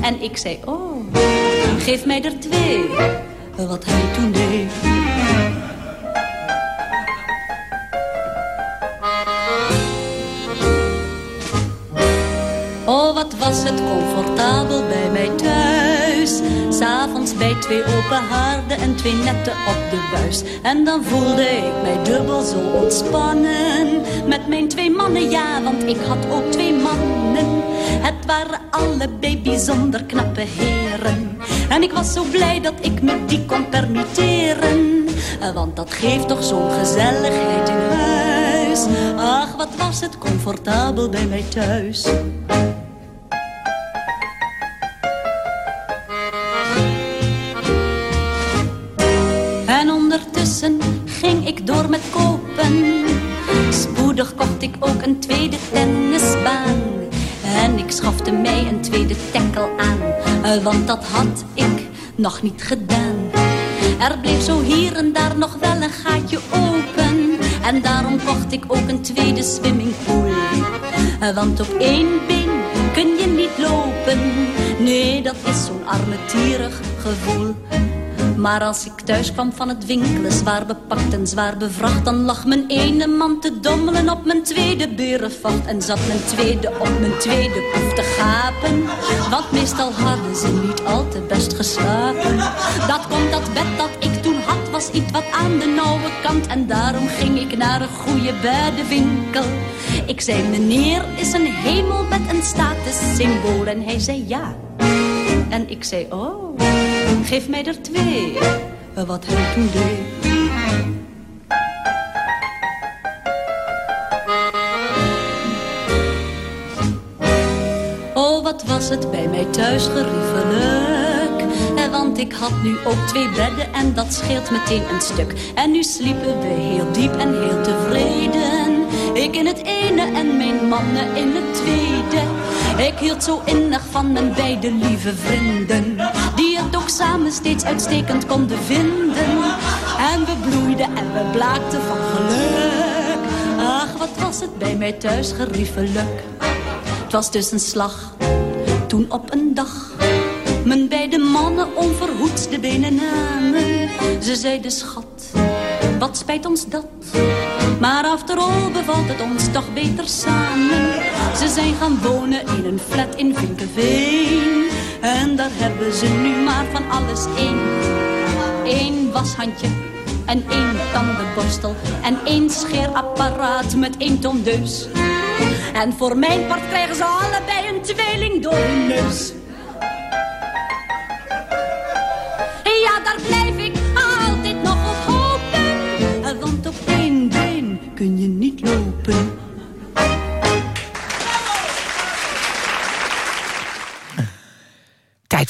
En ik zei oh geef mij er twee, wat hij toen deed. Oh, wat was het comfortabel bij mij thuis. S'avonds bij twee open haarden en twee netten op de buis. En dan voelde ik mij dubbel zo ontspannen. Met mijn twee mannen, ja, want ik had ook twee mannen. Waren allebei bijzonder knappe heren. En ik was zo blij dat ik me die kon permitteren. Want dat geeft toch zo'n gezelligheid in huis. Ach, wat was het comfortabel bij mij thuis. En ondertussen ging ik door met kopen. Spoedig kocht ik ook een tweede tennisbaan. En ik schafte mij een tweede tackle aan, want dat had ik nog niet gedaan. Er bleef zo hier en daar nog wel een gaatje open. En daarom kocht ik ook een tweede swimmingpool. Want op één been kun je niet lopen. Nee, dat is zo'n armetierig gevoel. Maar als ik thuis kwam van het winkelen, zwaar bepakt en zwaar bevracht... dan lag mijn ene man te dommelen op mijn tweede berenvacht... en zat mijn tweede op mijn tweede poef te gapen. Want meestal hadden ze niet al te best geslapen. Dat komt dat bed dat ik toen had, was iets wat aan de nauwe kant... en daarom ging ik naar een goede beddenwinkel. Ik zei, meneer, is een hemelbed een statussymbool? En hij zei, ja. En ik zei, oh... Geef mij er twee, wat hij toen deed. Oh, wat was het bij mij thuis geriefelijk. Want ik had nu ook twee bedden en dat scheelt meteen een stuk. En nu sliepen we heel diep en heel tevreden. Ik in het ene en mijn mannen in het tweede. Ik hield zo innig van mijn beide lieve vrienden. Het ook samen steeds uitstekend konden vinden. En we bloeiden en we blaakten van geluk. Ach, wat was het bij mij thuis geriefelijk. Het was dus een slag, toen op een dag. Mijn beide mannen onverhoeds de benen namen. Ze zeiden schat, wat spijt ons dat. Maar after all bevalt het ons toch beter samen. Ze zijn gaan wonen in een flat in Vinkenveen. En daar hebben ze nu maar van alles één. Eén washandje en één tandenborstel. En één scheerapparaat met één tondeus. En voor mijn part krijgen ze allebei een tweeling door hun neus. Ja, daar blijf ik altijd nog op hopen. Want op één been kun je niet lopen.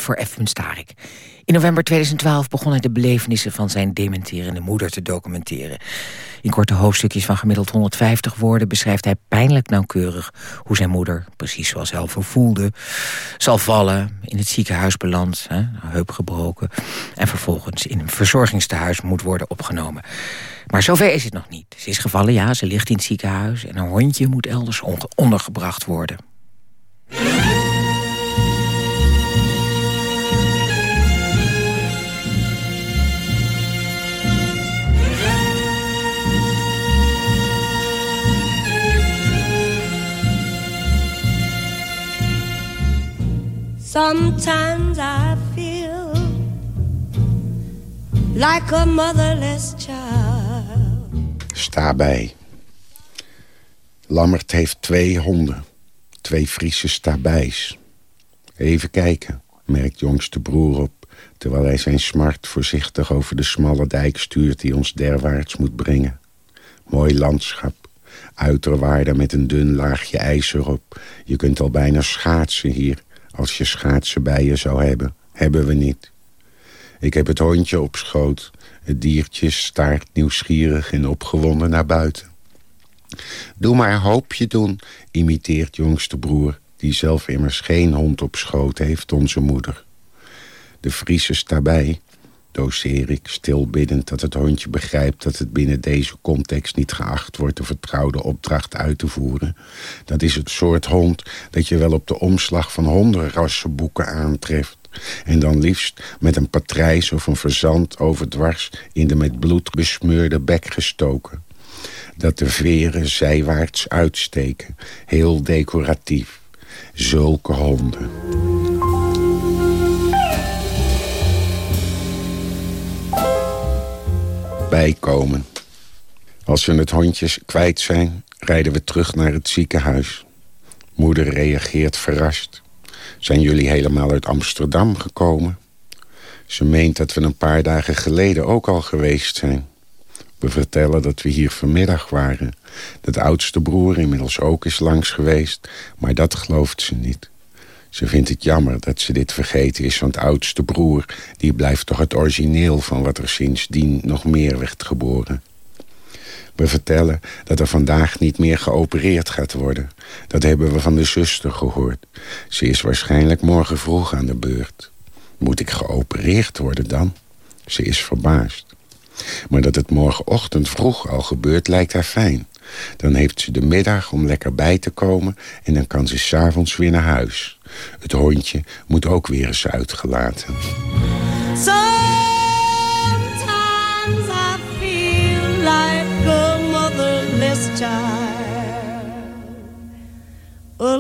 Voor F. In november 2012 begon hij de belevenissen van zijn dementerende moeder te documenteren. In korte hoofdstukjes van gemiddeld 150 woorden beschrijft hij pijnlijk nauwkeurig hoe zijn moeder, precies zoals hij voelde, zal vallen, in het ziekenhuis beland, hè, heup gebroken en vervolgens in een verzorgingstehuis moet worden opgenomen. Maar zover is het nog niet. Ze is gevallen, ja, ze ligt in het ziekenhuis en een hondje moet elders ondergebracht worden. Sometimes I feel like a motherless child. Sta bij. Lammert heeft twee honden. Twee Friese stabijs. Even kijken, merkt jongste broer op... terwijl hij zijn smart voorzichtig over de smalle dijk stuurt... die ons derwaarts moet brengen. Mooi landschap. Uiterwaarde met een dun laagje ijs erop. Je kunt al bijna schaatsen hier als je schaatsen bij je zou hebben. Hebben we niet. Ik heb het hondje op schoot. Het diertje staart nieuwsgierig en opgewonden naar buiten. Doe maar hoopje doen, imiteert jongste broer... die zelf immers geen hond op schoot heeft, onze moeder. De Friese daarbij, doseer ik, stil biddend dat het hondje begrijpt... dat het binnen deze context niet geacht wordt... de vertrouwde opdracht uit te voeren. Dat is het soort hond dat je wel op de omslag van hondenrassenboeken aantreft. En dan liefst met een patrijs of een verzand overdwars... in de met bloed besmeurde bek gestoken. Dat de veren zijwaarts uitsteken, heel decoratief. Zulke honden. Bijkomen. Als we het hondjes kwijt zijn, rijden we terug naar het ziekenhuis. Moeder reageert verrast. Zijn jullie helemaal uit Amsterdam gekomen? Ze meent dat we een paar dagen geleden ook al geweest zijn. We vertellen dat we hier vanmiddag waren. Dat oudste broer inmiddels ook is langs geweest, maar dat gelooft ze niet. Ze vindt het jammer dat ze dit vergeten is, want oudste broer... die blijft toch het origineel van wat er sindsdien nog meer werd geboren. We vertellen dat er vandaag niet meer geopereerd gaat worden. Dat hebben we van de zuster gehoord. Ze is waarschijnlijk morgen vroeg aan de beurt. Moet ik geopereerd worden dan? Ze is verbaasd. Maar dat het morgenochtend vroeg al gebeurt lijkt haar fijn. Dan heeft ze de middag om lekker bij te komen... en dan kan ze s'avonds weer naar huis. Het hondje moet ook weer eens uitgelaten. A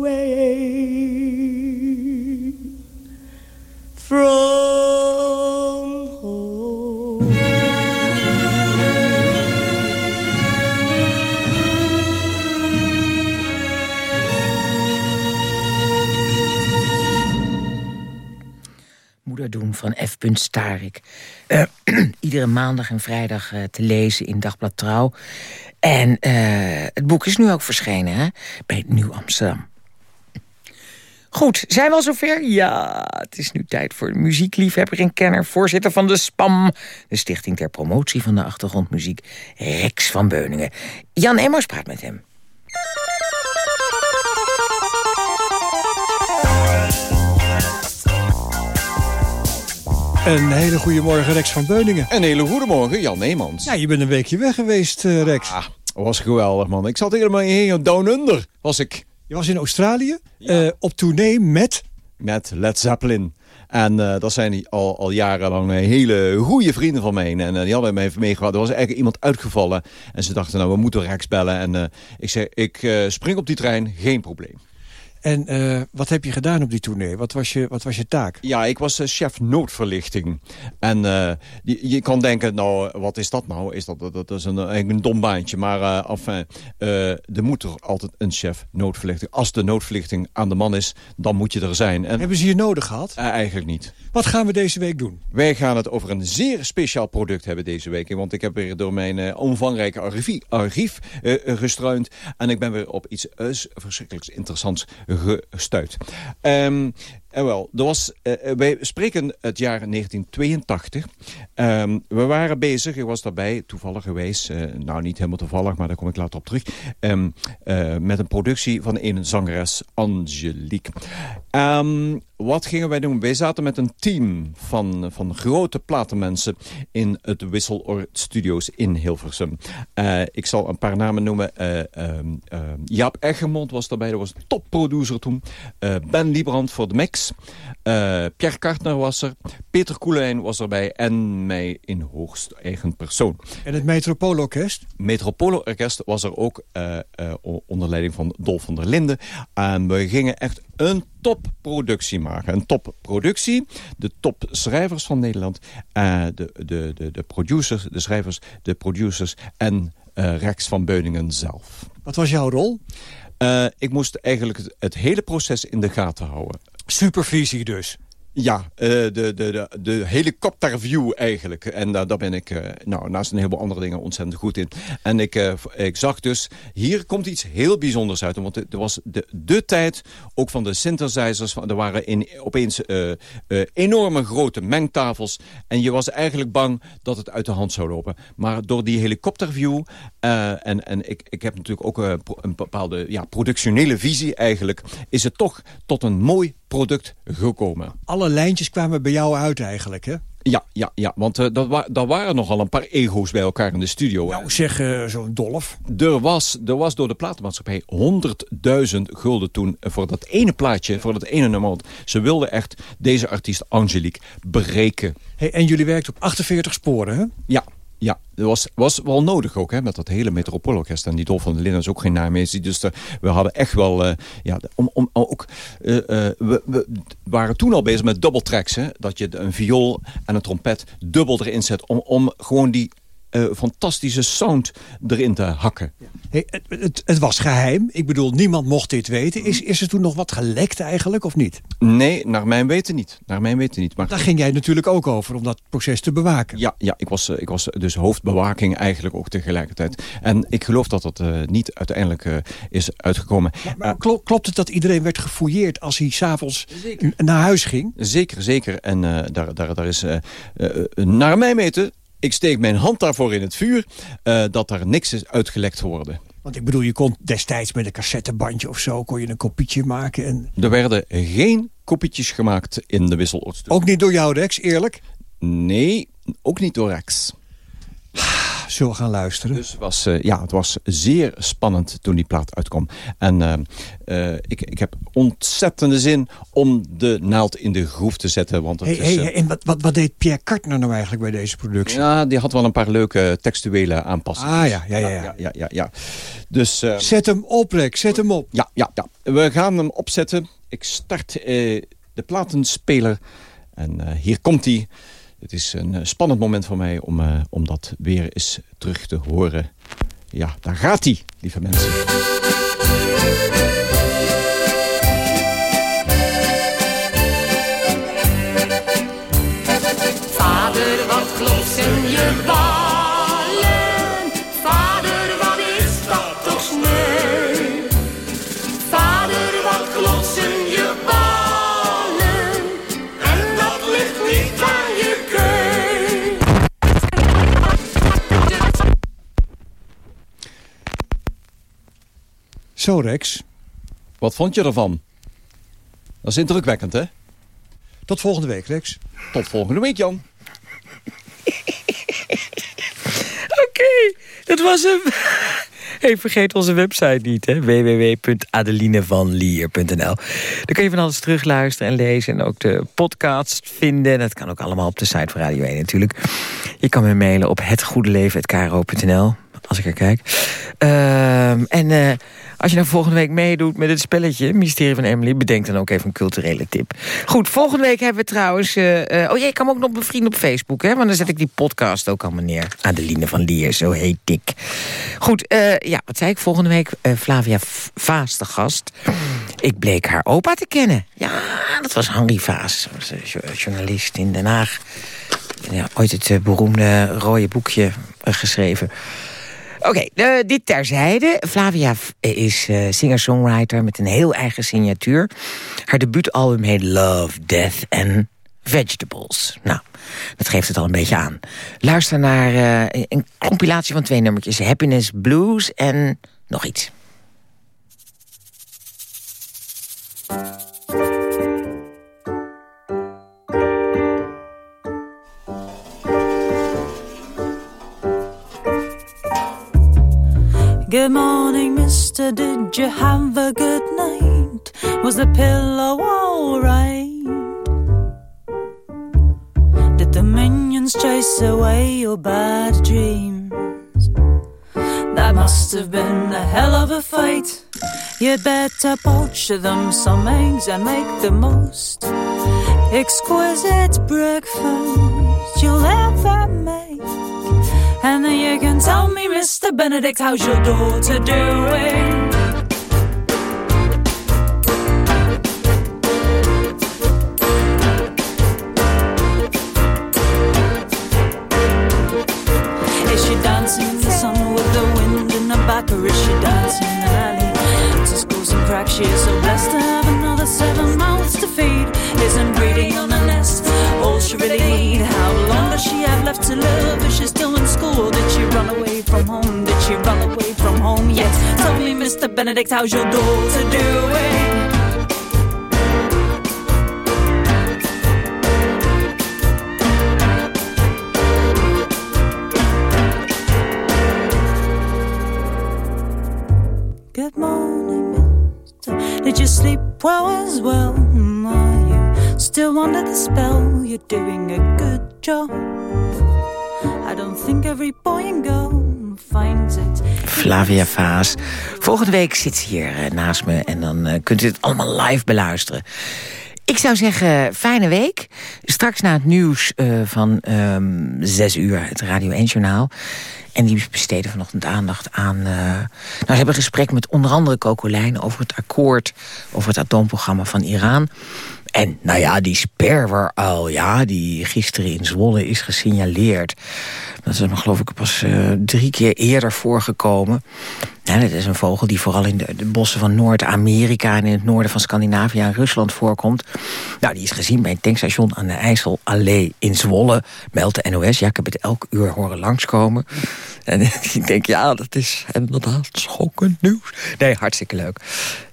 way from doen van F. Starik. Uh, iedere maandag en vrijdag uh, te lezen in Dagblad Trouw. En uh, het boek is nu ook verschenen hè? bij Nieuw Amsterdam. Goed, zijn we al zover? Ja, het is nu tijd voor muziekliefhebber en kenner... voorzitter van de SPAM, de Stichting ter Promotie van de Achtergrondmuziek... Rex van Beuningen. Jan Emmers praat met hem. Een hele goede morgen, Rex van Beuningen. Een hele goede morgen, Jan Neemans. Ja, je bent een weekje weg geweest, uh, Rex. Ah, was geweldig, man. Ik zat helemaal in Down Under, was ik. Je was in Australië, uh, op tournee met... Met Led Zeppelin. En uh, dat zijn al, al jarenlang hele goede vrienden van mij. En uh, die hadden mij meegehad. Er was eigenlijk iemand uitgevallen. En ze dachten, nou, we moeten Rex bellen. En uh, ik zei, ik spring op die trein, geen probleem. En uh, wat heb je gedaan op die tournee? Wat was je, wat was je taak? Ja, ik was uh, chef noodverlichting. En uh, je, je, kan denken, nou, wat is dat nou? Is dat, dat, dat is een, een dom baantje. Maar enfin, er moet er altijd een chef noodverlichting. Als de noodverlichting aan de man is, dan moet je er zijn. En, Hebben ze je nodig gehad? eigenlijk niet. Wat gaan we deze week doen? Wij gaan het over een zeer speciaal product hebben deze week. Want ik heb weer door mijn omvangrijke archief, archief gestruind. En ik ben weer op iets verschrikkelijks interessants gestuurd. Ehm, en wel, er was, eh, wij spreken het jaar 1982. Ehm, we waren bezig, ik was daarbij toevallig geweest, eh, nou niet helemaal toevallig, maar daar kom ik later op terug, ehm, eh, met een productie van een zangeres Angelique. Ehm, wat gingen wij doen? Wij zaten met een team van, van grote platenmensen in het Wisseloord Studios in Hilversum. Eh, ik zal een paar namen noemen. Eh, Jaap Eggermond was daarbij, dat was topproducer toen. Eh, ben Liebrand voor de mix. Eh, Pierre Kartner was er. Peter Koelijn was erbij. En mij in hoogst eigen persoon. En het Metropoolorkest? Metropoolorkest was er ook eh, eh, onder leiding van Dolf van der Linden. En we gingen echt een topproductie maken. Een topproductie. De topschrijvers van Nederland. de, de, de, de producers, de schrijvers, de producers en Rex van Beuningen zelf. Wat was jouw rol? Ik moest eigenlijk het, het hele proces in de gaten houden. Supervisie dus? Ja, eh, de, de, de, de helikopterview eigenlijk. En daar daar ben ik, eh, nou, naast een heleboel andere dingen, ontzettend goed in. En ik, eh, ik zag dus, hier komt iets heel bijzonders uit. Want er was de, de tijd ook van de synthesizers. Er waren in, opeens enorme grote mengtafels. En je was eigenlijk bang dat het uit de hand zou lopen. Maar door die helikopterview... en, en ik, ik heb natuurlijk ook een bepaalde ja, productionele visie eigenlijk... is het toch tot een mooi product gekomen. Alle lijntjes kwamen bij jou uit eigenlijk, hè? Ja, ja, ja want eh, dat, wa dat waren nogal een paar ego's bij elkaar in de studio. Nou, zeg eh, zo'n dolf. Er was, er was door de platenmaatschappij 100.000 gulden toen voor dat ene plaatje, voor dat ene nummer. Want ze wilden echt deze artiest Angelique breken. Hey, en jullie werkten op 48 sporen, hè? Ja, ja, dat was, was wel nodig ook, hè, met dat hele Metropoolorkest. En die Dolf van der Linden is ook geen naam meer. Dus er- we hadden echt wel, eh, ja, om, om, ook, eh, eh, we, we waren toen al bezig met dubbeltracks. Hè, dat je een viool en een trompet dubbel erin zet. Om, om gewoon die eh, fantastische sound erin te hakken. Hey, het, het, het was geheim. Ik bedoel, niemand mocht dit weten. Is, is er toen nog wat gelekt eigenlijk, of niet? Nee, naar mijn weten niet. Naar mijn weten niet. Maar Daar ging jij natuurlijk ook over, om dat proces te bewaken. Ja, ja ik, was, eh, ik was dus hoofdbewaking eigenlijk ook tegelijkertijd. En ik geloof dat dat eh, niet uiteindelijk eh, is uitgekomen. Maar klo- klopt het dat iedereen werd gefouilleerd als hij s'avonds naar huis ging? Zeker, zeker. En eh, daar, daar, daar is, eh, eh, naar mijn weten, ik steek mijn hand daarvoor in het vuur, eh, dat er niks is uitgelekt geworden. Want ik bedoel, je kon destijds met een cassettebandje of zo... kon je een kopietje maken. En... Er werden geen kopietjes gemaakt in de wisseloordstudio. Ook niet door jou, Rex, eerlijk? Nee, ook niet door Rex. Zullen we gaan luisteren? Dus het was, eh, ja, het was zeer spannend toen die plaat uitkwam. En eh, eh, ik, ik heb ontzettende zin om de naald in de groef te zetten. Want het Hey, is, hey, en wat, wat, wat deed Pierre Kartner nou eigenlijk bij deze productie? Ja, die had wel een paar leuke textuele aanpassingen. Ah ja, ja, ja. ja. ja, ja, ja, ja. Dus, Zet hem op, Rex, zet hem op. ja, ja, ja. We gaan hem opzetten. Ik start de platenspeler. En hier komt hij. Het is een eh, spannend moment voor mij om, eh, om dat weer eens terug te horen. Ja, daar gaat hij, lieve mensen. Zo, Rex. Wat vond je ervan? Dat is indrukwekkend, hè? Tot volgende week, Rex. Tot volgende week, Jan. Oké, dat was hem. Hey, vergeet onze website niet, hè? www.adelinevanlier.nl Daar kun je van alles terugluisteren en lezen... en ook de podcast vinden. Dat kan ook allemaal op de site van Radio 1 natuurlijk. Je kan me mailen op hetgoedeleven.kro.nl als ik er kijk. Ehm, en eh, als je nou volgende week meedoet met het spelletje... Mysterie van Emily, bedenk dan ook even een culturele tip. Goed, volgende week hebben we trouwens... eh, eh, oh, jij kan me ook nog bevrienden op Facebook, hè? Want dan zet ik die podcast ook allemaal neer. Adeline van Lier, zo heet ik. Goed, eh, ja, wat zei ik? Volgende week Flavia Vaas de gast. Ik bleek haar opa te kennen. Ja, dat was Henri Vaas. Journalist in Den Haag. Ja, ooit het beroemde rode boekje geschreven. Oké, eh, dit terzijde. Flavia is eh, singer-songwriter met een heel eigen signatuur. Haar debuutalbum heet Love, Death and Vegetables. Nou, dat geeft het al een beetje aan. Luister naar eh, een compilatie van twee nummertjes. Happiness Blues en nog iets. Good morning, mister. Did you have a good night? Was the pillow alright? Did the minions chase away your bad dreams? That must have been a hell of a fight. You'd better poach them some eggs and make the most exquisite breakfast you'll ever make. And then you can tell me, Mr. Benedict, how's your daughter doing? Benedict, how's your daughter doing? Good morning, mister. Did you sleep well as well? Mm, are you still under the spell? You're doing a good job. I don't think every Flavia. Volgende week zit ze hier eh, naast me en dan eh, kunt u het allemaal live beluisteren. Ik zou zeggen, fijne week. Straks na het nieuws eh, van ehm zes uur, het Radio 1-journaal. En die besteden vanochtend aandacht aan... eh, nou, ze hebben gesprek met onder andere Coco Lijn... over het akkoord, over het atoomprogramma van Iran. En nou ja, die sperweruil, ja, die gisteren in Zwolle is gesignaleerd. Dat is nog geloof ik pas eh, drie keer eerder voorgekomen. Ja, dat is een vogel die vooral in de, bossen van Noord-Amerika... en in het noorden van Scandinavië en Rusland voorkomt. Nou, die is gezien bij een tankstation aan de IJsselallee in Zwolle. Meldt de NOS. Ja, ik heb het elk uur horen langskomen. En ik denk, ja, dat is inderdaad schokkend nieuws. Nee, hartstikke leuk.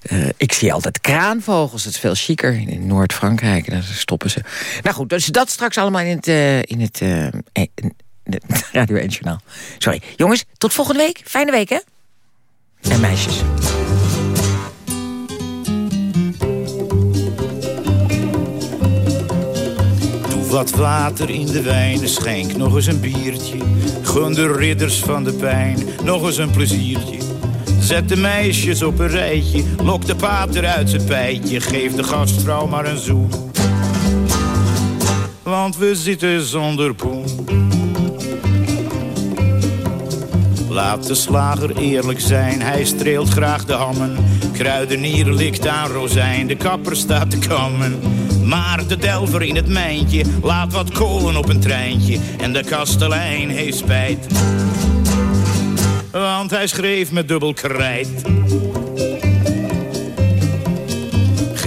Eh, ik zie altijd kraanvogels. Dat is veel chiquer in Noord-Frankrijk. Daar stoppen ze. Nou goed, dus dat straks allemaal in het, eh, in het eh, Radio 1 Journaal. Sorry. Jongens, tot volgende week. Fijne week, hè? En meisjes. Doe wat water in de wijn, schenk nog eens een biertje. Gun de ridders van de pijn nog eens een pleziertje. Zet de meisjes op een rijtje, lok de pater uit zijn pijtje. Geef de gastvrouw maar een zoen. Want we zitten zonder poen. Laat de slager eerlijk zijn, hij streelt graag de hammen. Kruidenier likt aan rozijn, de kapper staat te kammen. Maar de delver in het mijntje laat wat kolen op een treintje. En de kastelein heeft spijt. Want hij schreef met dubbel krijt.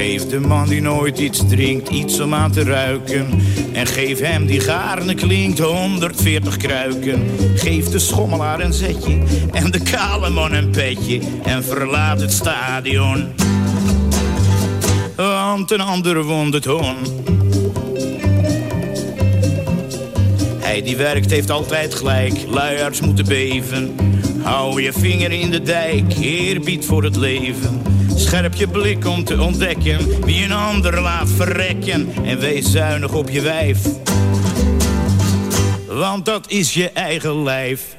Geef de man die nooit iets drinkt iets om aan te ruiken. En geef hem die gaarne klinkt 140 kruiken. Geef de schommelaar een zetje en de kale man een petje. En verlaat het stadion. Want een ander wond het hon. Hij die werkt heeft altijd gelijk, luiarts moeten beven. Hou je vinger in de dijk, eerbied voor het leven. Scherp je blik om te ontdekken wie een ander laat verrekken. En wees zuinig op je wijf. Want dat is je eigen lijf.